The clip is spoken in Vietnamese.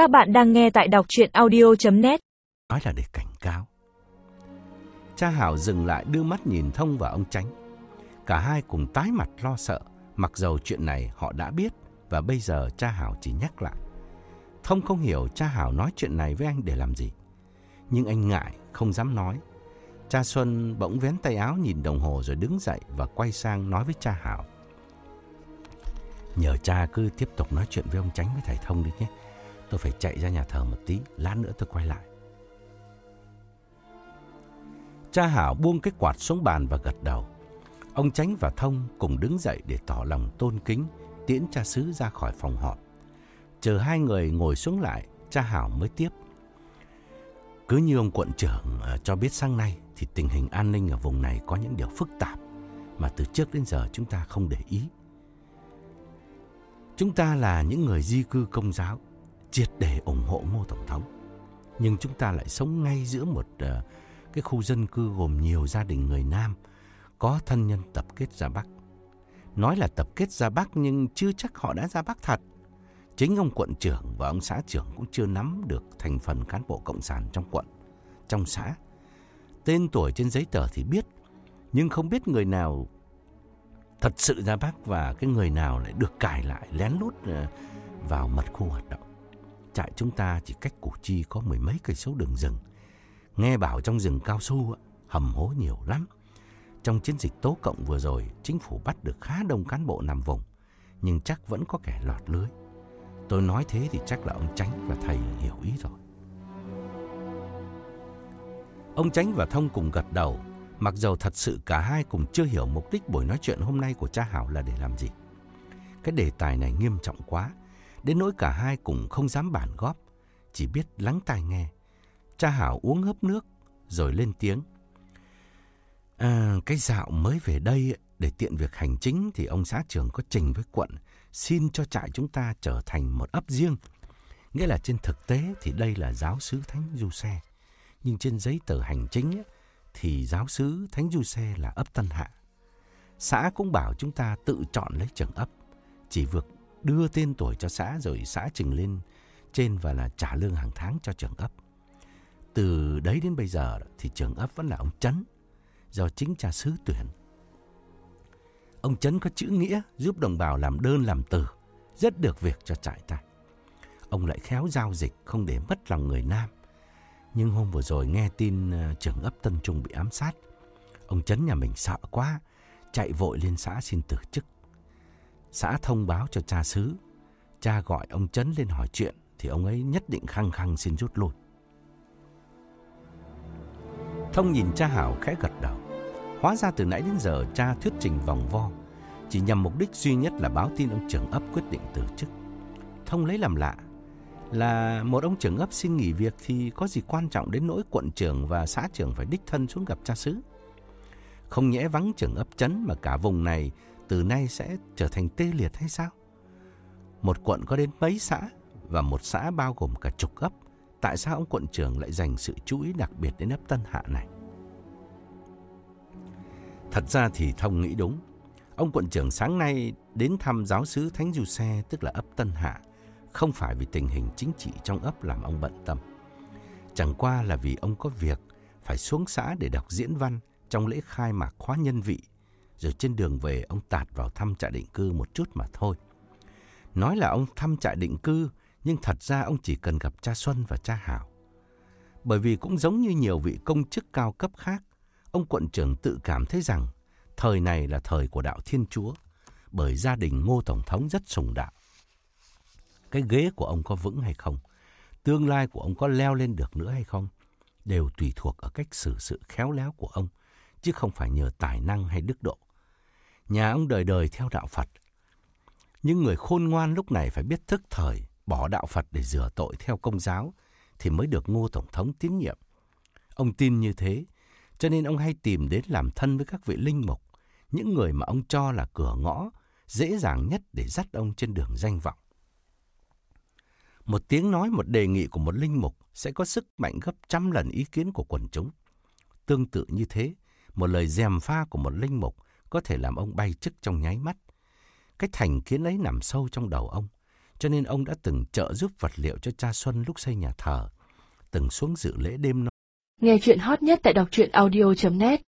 Các bạn đang nghe tại đọc chuyện audio.net Nói là để cảnh cáo. Cha Hảo dừng lại đưa mắt nhìn Thông và ông Tránh. Cả hai cùng tái mặt lo sợ, mặc dầu chuyện này họ đã biết và bây giờ cha Hảo chỉ nhắc lại. Thông không hiểu cha Hảo nói chuyện này với anh để làm gì. Nhưng anh ngại, không dám nói. Cha Xuân bỗng vén tay áo nhìn đồng hồ rồi đứng dậy và quay sang nói với cha Hảo. Nhờ cha cứ tiếp tục nói chuyện với ông Tránh với thầy Thông đi nhé. Tôi phải chạy ra nhà thờ một tí, lát nữa tôi quay lại. Cha Hảo buông cái quạt xuống bàn và gật đầu. Ông Tránh và Thông cùng đứng dậy để tỏ lòng tôn kính, tiễn cha xứ ra khỏi phòng họp. Chờ hai người ngồi xuống lại, cha Hảo mới tiếp. Cứ như ông quận trưởng ờ, cho biết sáng nay thì tình hình an ninh ở vùng này có những điều phức tạp mà từ trước đến giờ chúng ta không để ý. Chúng ta là những người di cư công giáo, triệt để ủng hộ Ngô Tổng thống. Nhưng chúng ta lại sống ngay giữa một uh, cái khu dân cư gồm nhiều gia đình người Nam có thân nhân tập kết ra Bắc. Nói là tập kết ra Bắc nhưng chưa chắc họ đã ra Bắc thật. Chính ông quận trưởng và ông xã trưởng cũng chưa nắm được thành phần cán bộ cộng sản trong quận, trong xã. Tên tuổi trên giấy tờ thì biết, nhưng không biết người nào thật sự ra Bắc và cái người nào lại được cải lại lén lút ờ, vào mật khu hoạt động. Trại chúng ta chỉ cách Củ Chi có mười mấy cây số đường rừng. Nghe bảo trong rừng cao su hầm hố nhiều lắm. Trong chiến dịch tố cộng vừa rồi, chính phủ bắt được khá đông cán bộ nằm vùng, nhưng chắc vẫn có kẻ lọt lưới. Tôi nói thế thì chắc là ông Tránh và thầy hiểu ý rồi. Ông Tránh và Thông cùng gật đầu, mặc dầu thật sự cả hai cùng chưa hiểu mục đích buổi nói chuyện hôm nay của cha Hảo là để làm gì. Cái đề tài này nghiêm trọng quá, đến nỗi cả hai cùng không dám bản góp, chỉ biết lắng tai nghe. Cha Hảo uống hớp nước, rồi lên tiếng. À, cái dạo mới về đây để tiện việc hành chính thì ông xã trưởng có trình với quận xin cho trại chúng ta trở thành một ấp riêng. Nghĩa là trên thực tế thì đây là giáo sứ Thánh Du Xe. Nhưng trên giấy tờ hành chính thì giáo sứ Thánh Du Xe là ấp Tân Hạ. Xã cũng bảo chúng ta tự chọn lấy trưởng ấp. Chỉ việc đưa tên tuổi cho xã rồi xã trình lên trên và là trả lương hàng tháng cho trưởng ấp. Từ đấy đến bây giờ thì trưởng ấp vẫn là ông Trấn, do chính cha xứ tuyển. Ông Trấn có chữ nghĩa giúp đồng bào làm đơn làm từ, rất được việc cho trại ta. Ông lại khéo giao dịch không để mất lòng người Nam. Nhưng hôm vừa rồi nghe tin ờ, trưởng ấp Tân Trung bị ám sát. Ông Trấn nhà mình sợ quá, chạy vội lên xã xin từ chức. Xã thông báo cho cha xứ. Cha gọi ông Trấn lên hỏi chuyện thì ông ấy nhất định khăng khăng xin rút lui. Thông nhìn cha Hảo khẽ gật đầu. Hóa ra từ nãy đến giờ cha thuyết trình vòng vo, chỉ nhằm mục đích duy nhất là báo tin ông trưởng ấp quyết định từ chức. Thông lấy làm lạ, là một ông trưởng ấp xin nghỉ việc thì có gì quan trọng đến nỗi quận trưởng và xã trưởng phải đích thân xuống gặp cha xứ. Không nhẽ vắng trưởng ấp chấn mà cả vùng này từ nay sẽ trở thành tê liệt hay sao? Một quận có đến mấy xã và một xã bao gồm cả chục ấp. Tại sao ông quận trưởng lại dành sự chú ý đặc biệt đến ấp Tân Hạ này? Thật ra thì Thông nghĩ đúng. Ông quận trưởng sáng nay đến thăm giáo sứ Thánh Du Xe tức là ấp Tân Hạ không phải vì tình hình chính trị trong ấp làm ông bận tâm. Chẳng qua là vì ông có việc phải xuống xã để đọc diễn văn trong lễ khai mạc khóa nhân vị, rồi trên đường về ông tạt vào thăm trại định cư một chút mà thôi. Nói là ông thăm trại định cư, nhưng thật ra ông chỉ cần gặp cha Xuân và cha Hảo. Bởi vì cũng giống như nhiều vị công chức cao cấp khác, ông quận trưởng tự cảm thấy rằng thời này là thời của đạo Thiên Chúa, bởi gia đình Ngô Tổng thống rất sùng đạo. Cái ghế của ông có vững hay không, tương lai của ông có leo lên được nữa hay không, đều tùy thuộc ở cách xử sự khéo léo của ông, chứ không phải nhờ tài năng hay đức độ. Nhà ông đời đời theo đạo Phật. Nhưng người khôn ngoan lúc này phải biết thức thời, bỏ đạo Phật để rửa tội theo công giáo, thì mới được ngô Tổng thống tín nhiệm. Ông tin như thế, cho nên ông hay tìm đến làm thân với các vị linh mục, những người mà ông cho là cửa ngõ, dễ dàng nhất để dắt ông trên đường danh vọng. Một tiếng nói, một đề nghị của một linh mục sẽ có sức mạnh gấp trăm lần ý kiến của quần chúng. Tương tự như thế, một lời dèm pha của một linh mục có thể làm ông bay chức trong nháy mắt. Cái thành kiến ấy nằm sâu trong đầu ông. cho nên ông đã từng trợ giúp vật liệu cho cha Xuân lúc xây nhà thờ, từng xuống dự lễ đêm Nghe chuyện hot nhất tại đọc truyện audio.net